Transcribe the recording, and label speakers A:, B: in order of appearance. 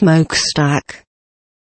A: smokestack.